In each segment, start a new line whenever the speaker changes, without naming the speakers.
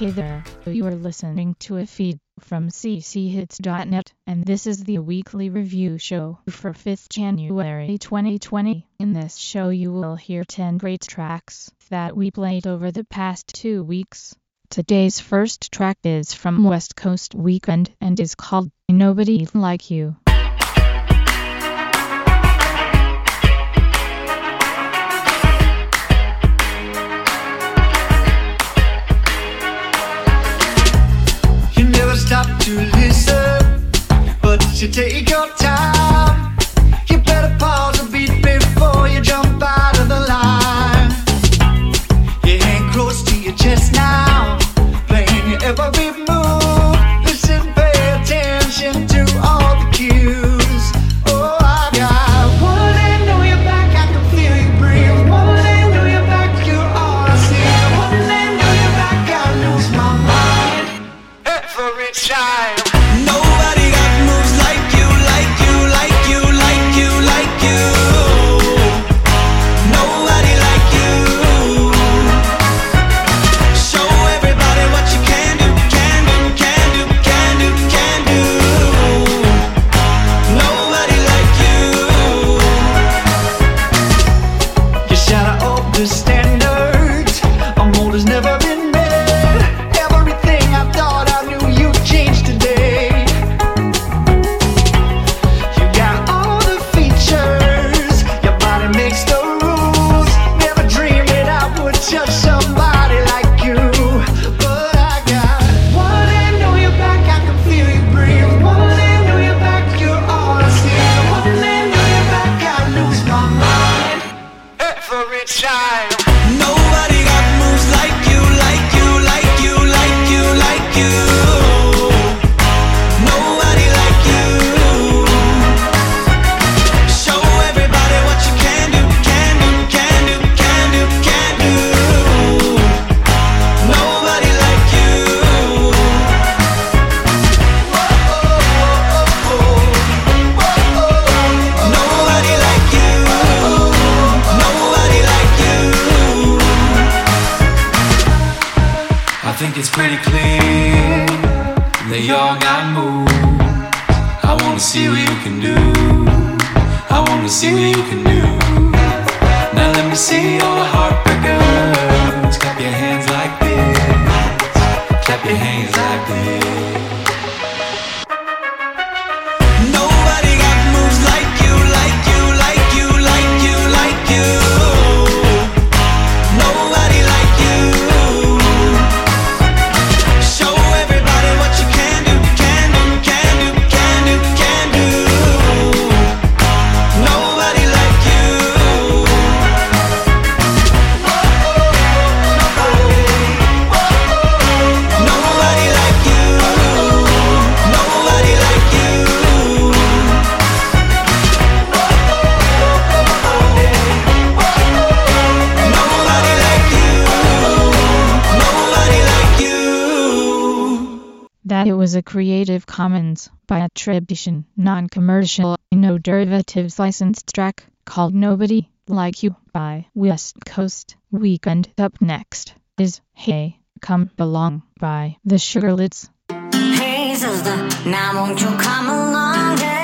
Hey there, you are listening to a feed from cchits.net, and this is the weekly review show for 5th January 2020. In this show, you will hear 10 great tracks that we played over the past two weeks. Today's first track is from West Coast Weekend and is called Nobody Like You.
To take your time.
think it's pretty clear they all got moves. I wanna see what you can do. I wanna see what you can do. Now let me see all the heartbreakers. Clap your hands like this. Clap your hands like this.
Commons by attribution, non-commercial, no derivatives licensed track called Nobody Like You by West Coast Weekend. Up next is Hey, Come Along by The Sugarlets.
Hey sister, now won't you come along?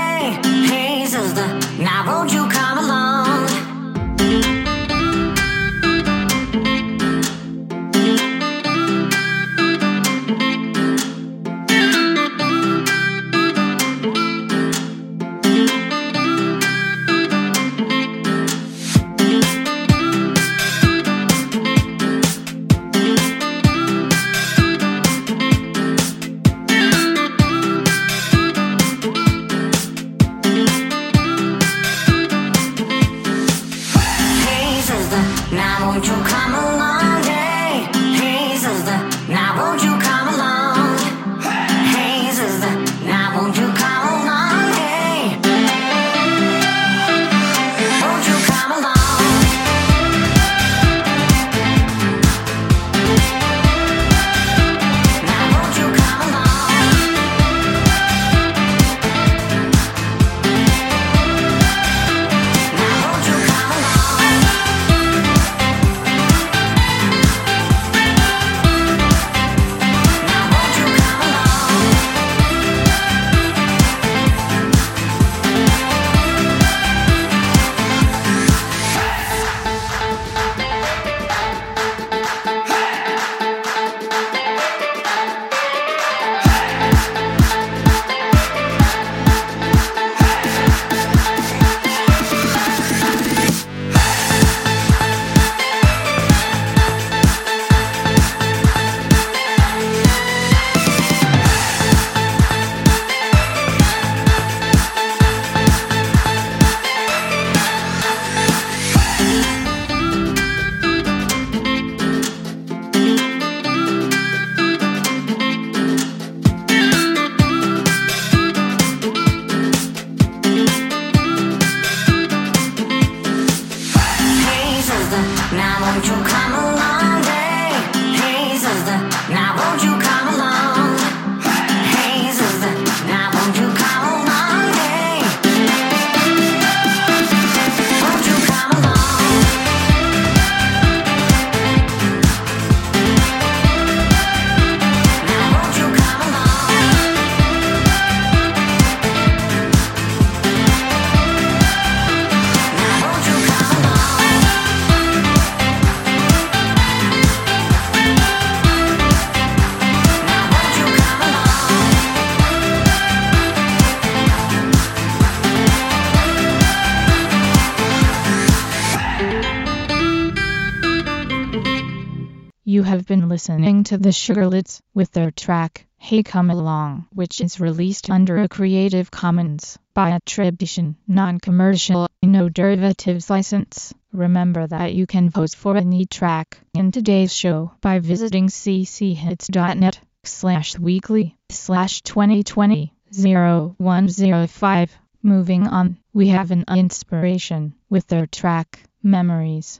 listening to the Sugarlits with their track, Hey Come Along, which is released under a Creative Commons by attribution, non-commercial, no derivatives license. Remember that you can vote for any track in today's show by visiting cchits.net slash weekly slash 2020 0105. Moving on, we have an inspiration with their track, Memories.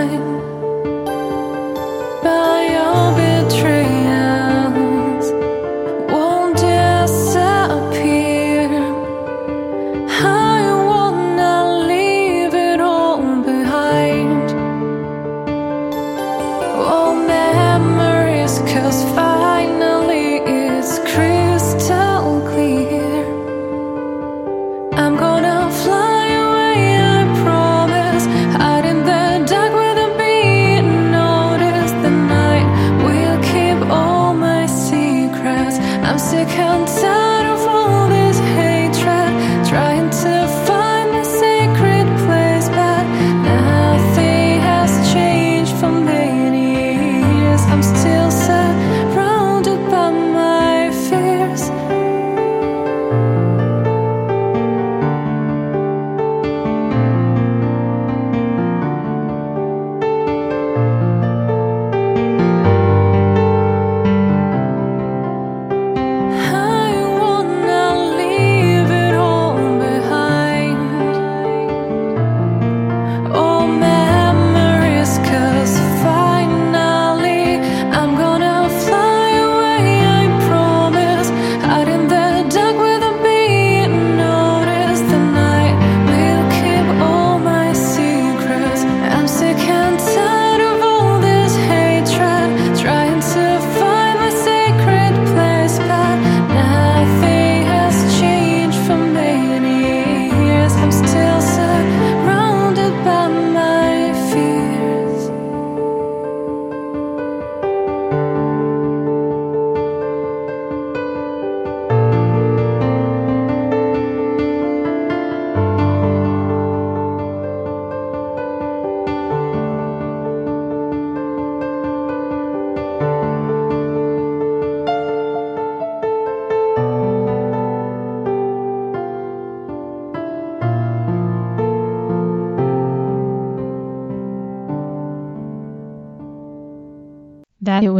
time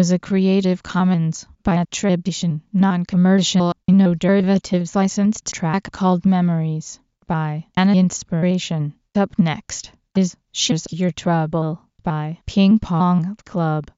was a Creative Commons by attribution, non-commercial, no derivatives licensed track called Memories by An Inspiration. Up next is She's Your Trouble by Ping Pong Club.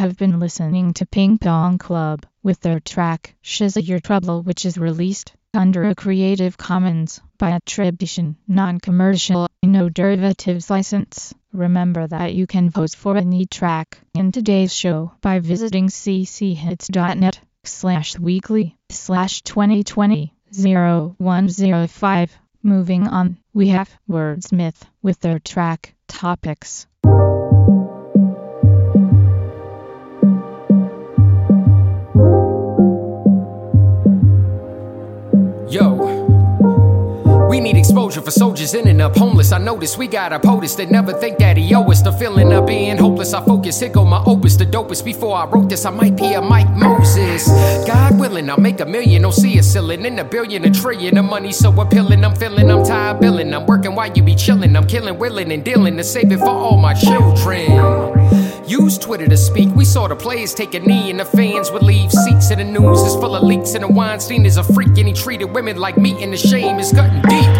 Have been listening to Ping Pong Club with their track She's Your Trouble which is released under a Creative Commons by attribution, non-commercial, no derivatives license. Remember that you can vote for any track in today's show by visiting cchits.net slash weekly slash 2020 0105. Moving on, we have Wordsmith with their track Topics.
We need exposure for soldiers in and up homeless. I notice we got a POTUS that never think that he owe us. The feeling of being hopeless. I focus, here go my opus, the dopest. Before I wrote this, I might be a Mike Moses. God willing, I'll make a million. Don't see a ceiling in a billion, a trillion. The money so appealing. I'm feeling, I'm tired billing. I'm working while you be chilling. I'm killing, willing, and dealing to save it for all my children. Use Twitter to speak. We saw the players take a knee, and the fans would leave seats. And the news is full of leaks, and the Weinstein is a freak, and he treated women like meat, and the shame is cutting deep.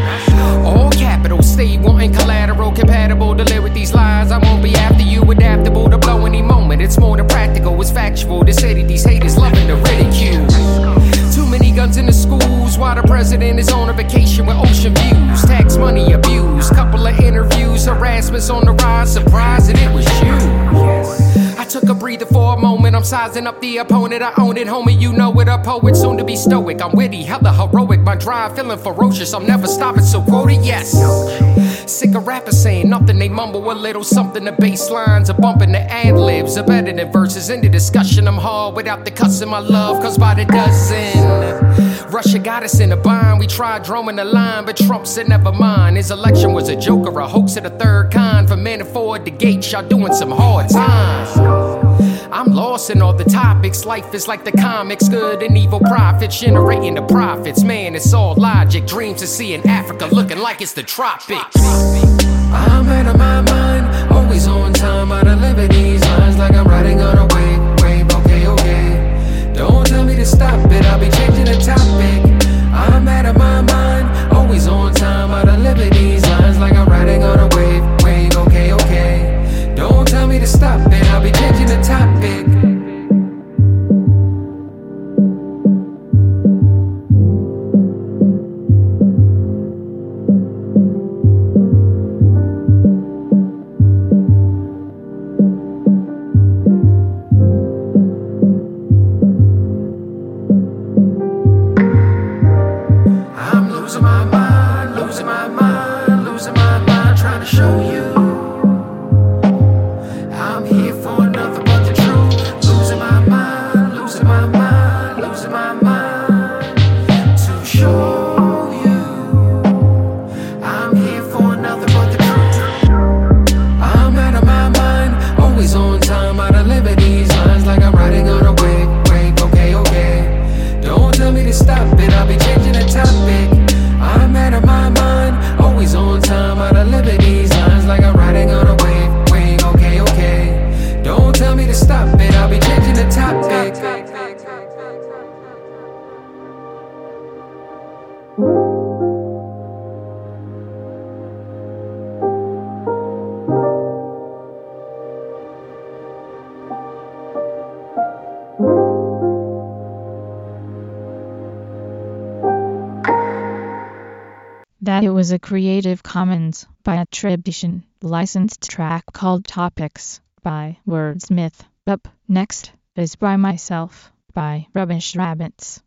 All capital, stay wanting collateral, compatible to live with these lies. I won't be after you, adaptable to blow any moment. It's more than practical, it's factual. The city, these haters loving the ridicule. Too many guns in the schools while the president is on a vacation with ocean views. Tax money abuse, couple of interviews, harassment's on the rise. Surprised that it was you. Took a breather for a moment. I'm sizing up the opponent. I own it, homie. You know it. A poet, soon to be stoic. I'm witty, hella heroic. My drive feeling ferocious. I'm never stopping, so quote it, yes. Sick of rappers saying nothing. They mumble a little something. The bass lines are bumping. The ad libs are better than verses. In the discussion, I'm hard without the cussing my love. Cause by the dozen. Russia got us in a bind. We tried drawing the line, but Trump said never mind. His election was a joke or a hoax of the third kind. For men to afford the gate, y'all doing some hard times. I'm lost in all the topics. Life is like the comics, good and evil prophets generating the profits. Man, it's all logic. Dreams to see in Africa looking like it's the tropics. I'm out of my mind, always on time. Out of these lines like I'm riding on
was a Creative Commons by attribution licensed track called Topics by Wordsmith. Up next is By Myself by Rubbish Rabbits.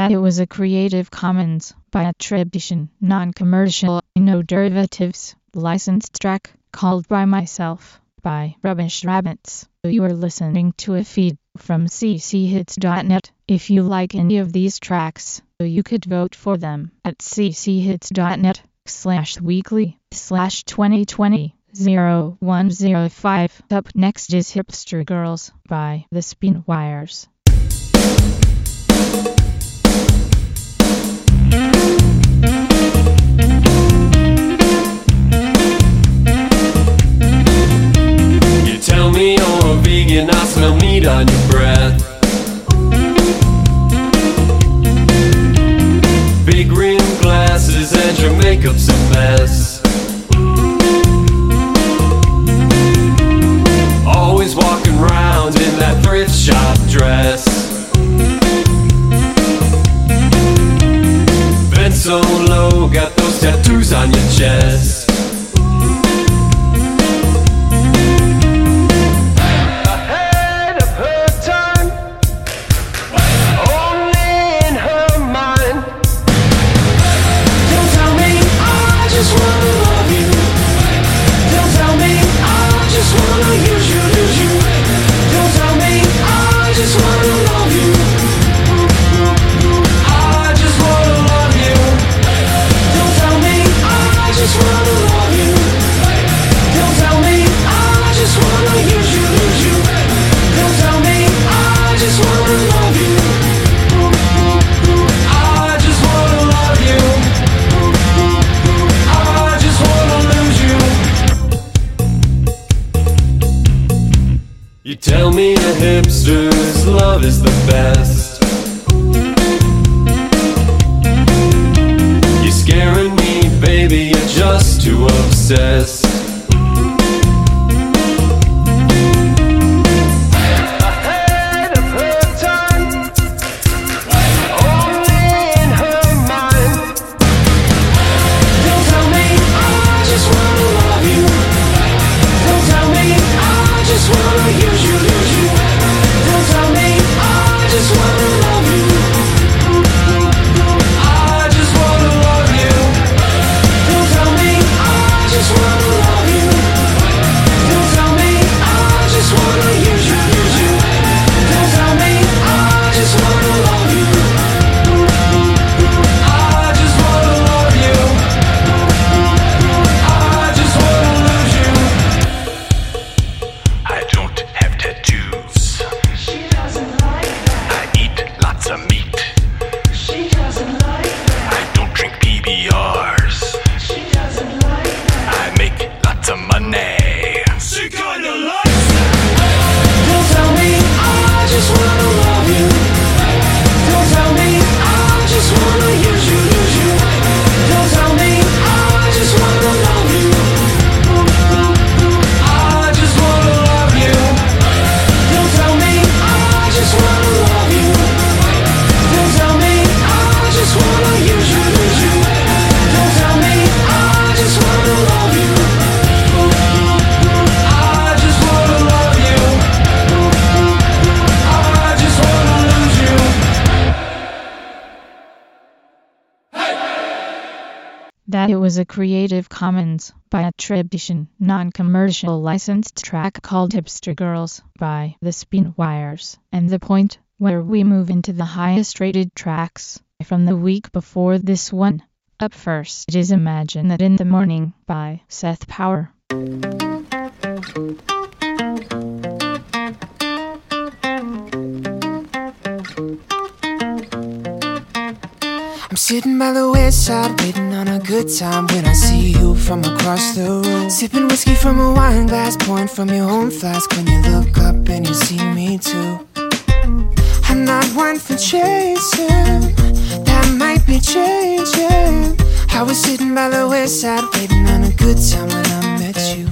that it was a Creative Commons by attribution, non-commercial, no derivatives, licensed track called By Myself by Rubbish Rabbits. You are listening to a feed from cchits.net. If you like any of these tracks, you could vote for them at cchits.net slash weekly slash 2020 0105. Up next is Hipster Girls by The Spin Wires.
you and I smell meat on your breath. Big rim glasses and your makeup's a mess. Always walking round in that thrift shop dress. Bent so low, got those tattoos on your chest. world is the best. You're scaring me, baby, you're just too obsessed.
Was a Creative Commons by attribution, non-commercial licensed track called Hipster Girls by The Spin Wires, and the point where we move into the highest rated tracks from the week before this one. Up first it is Imagine That in the Morning by Seth Power.
Sitting by the west side, waiting on a good time when I see you from across the room. Sipping whiskey from a wine glass, pouring from your own flask when you look up and you see me too. I'm not one for chasing, that might be changing. I was sitting by the west side, waiting on a good time when I met you.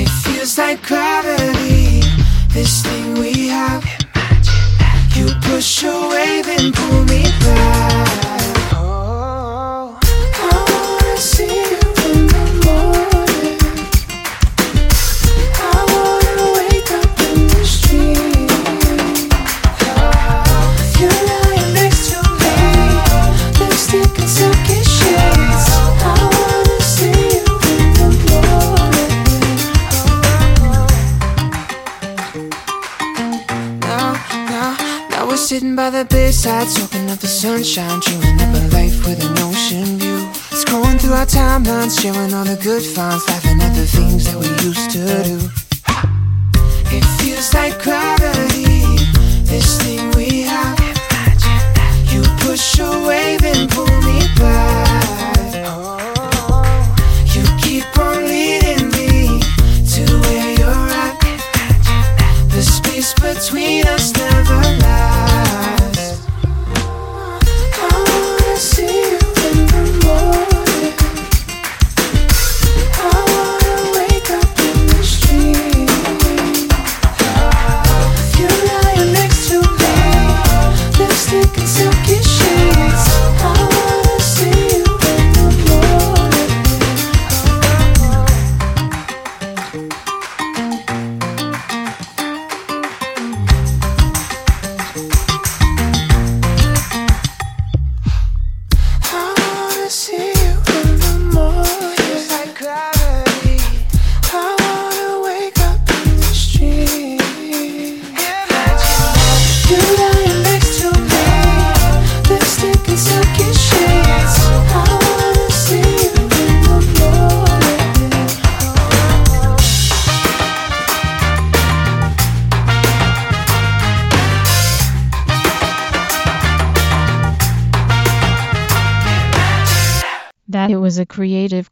It feels like gravity, this thing we have. You push away, then pull me back. The sunshine, dreaming up a life with an ocean view. Scrolling through our timelines, sharing all the good finds, laughing at the things that we used to do. It feels like gravity, this thing we have. You push away, then pull me back.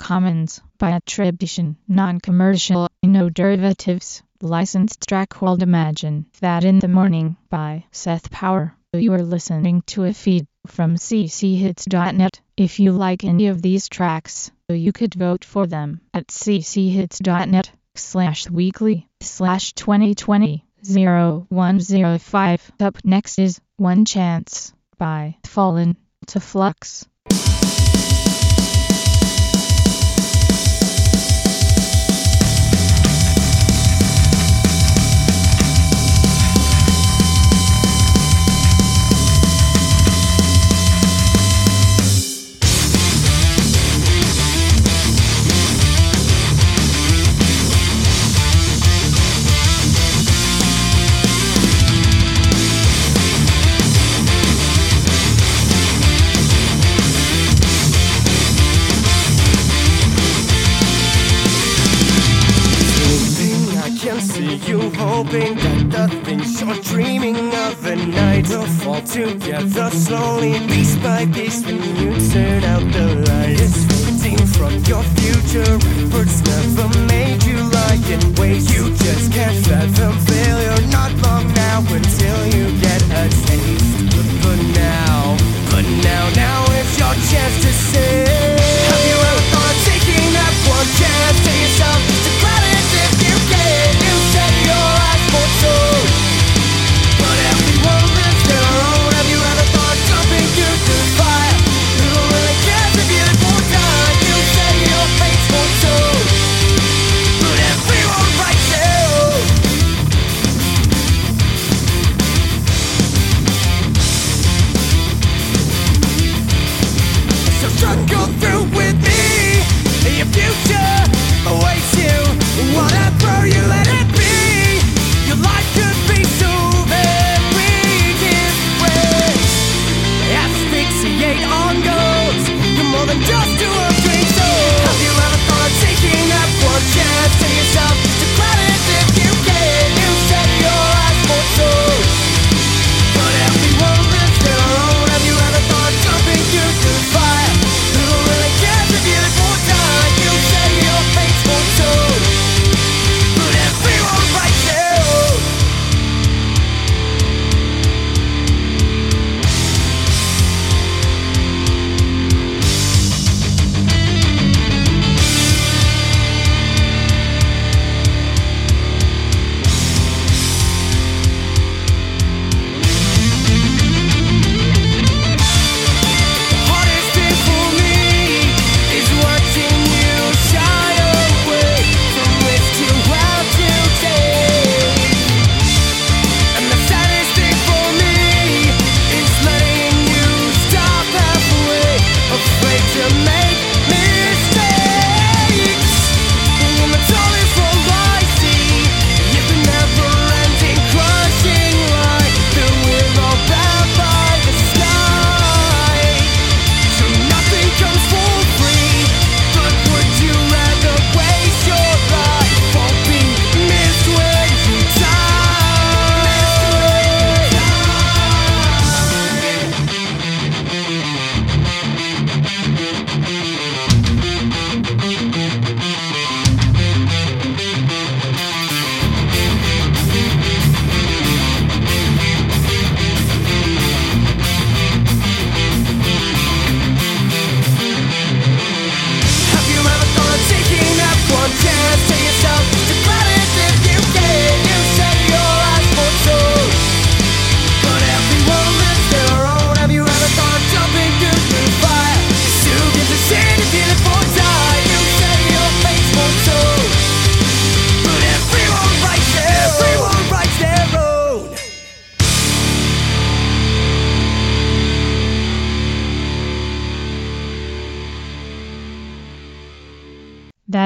Commons by attribution, non-commercial, no derivatives, licensed track called Imagine That in the Morning by Seth Power. You are listening to a feed from cchits.net. If you like any of these tracks, you could vote for them at cchits.net slash weekly slash 2020 0105. Up next is One Chance by Fallen to Flux.
Slowly, piece by piece,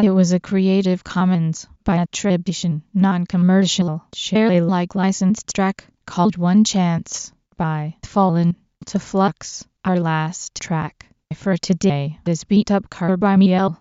that it
was a Creative Commons by attribution, non-commercial, share Alike licensed track called One Chance by Fallen to Flux. Our last track for today is Beat Up Car by Miel.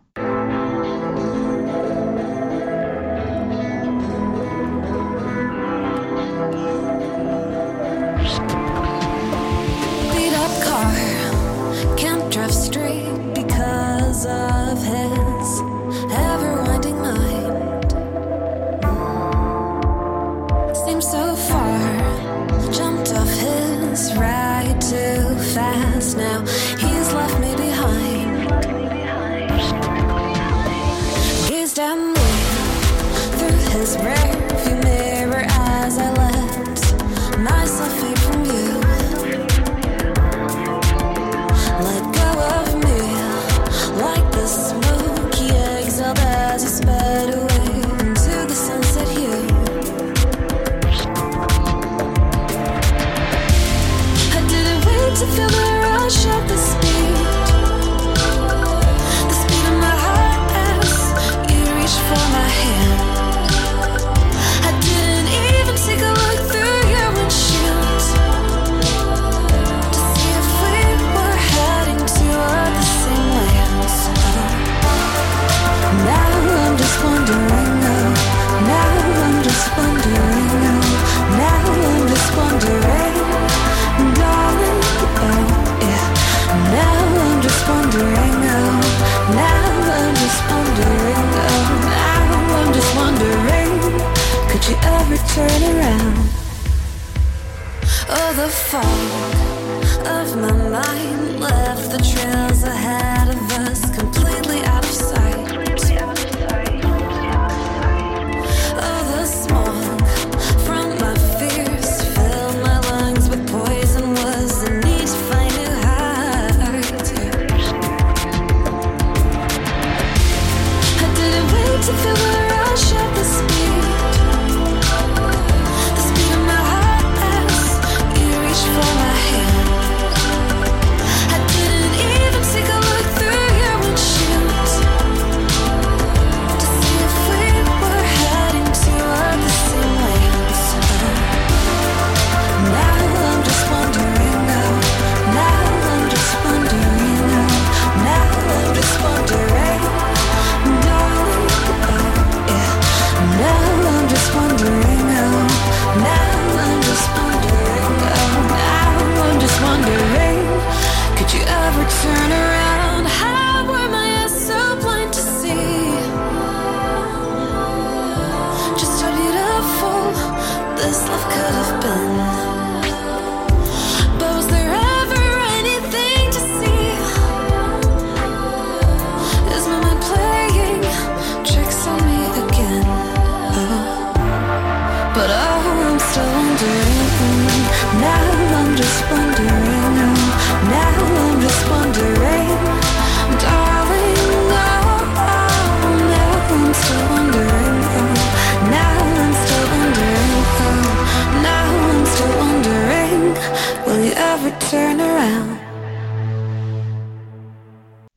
turn around.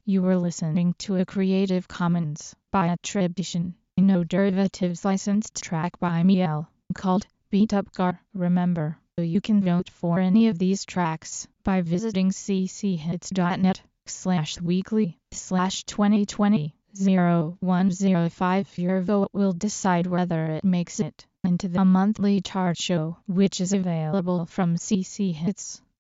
You were
listening to a Creative Commons by attribution, no derivatives licensed track by Miel, called Beat Up Car. Remember, you can vote for any of these tracks by visiting cchits.net slash weekly slash 2020 0105. Your vote will decide whether it makes it into the monthly chart show, which is available from CC Hits.